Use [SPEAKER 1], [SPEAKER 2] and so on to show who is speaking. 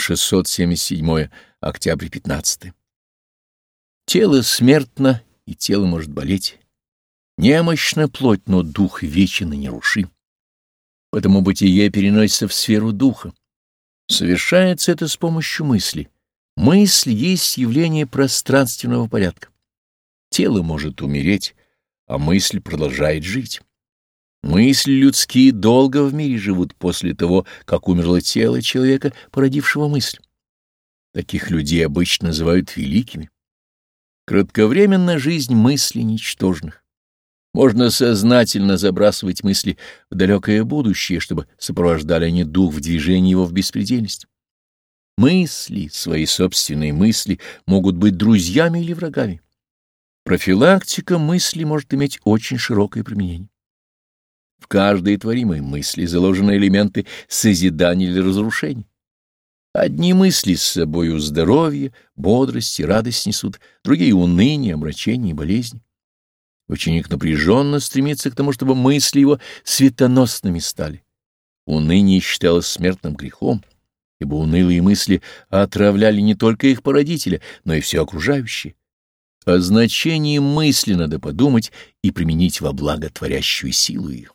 [SPEAKER 1] 677 октябрь 15 Тело смертно, и тело может болеть. Немощна плоть, но дух вечен и нерушим. Потому бытие переносится в сферу духа. Совершается это с помощью мысли. Мысль есть явление пространственного порядка. Тело может умереть, а мысль продолжает жить. Мысли людские долго в мире живут после того, как умерло тело человека, породившего мысль. Таких людей обычно называют великими. Кратковременна жизнь мыслей ничтожных. Можно сознательно забрасывать мысли в далекое будущее, чтобы сопровождали они дух в движении его в беспредельность. Мысли, свои собственные мысли, могут быть друзьями или врагами. Профилактика мысли может иметь очень широкое применение. Каждой творимой мысли заложены элементы созидания или разрушения. Одни мысли с собою здоровье, бодрость и радость несут, другие — уныние, омрачение и болезни. Ученик напряженно стремится к тому, чтобы мысли его светоносными стали. Уныние считалось смертным грехом, ибо унылые мысли отравляли не только их породителя, но и все окружающее. О значении мысли надо подумать и применить во благо творящую силу ее.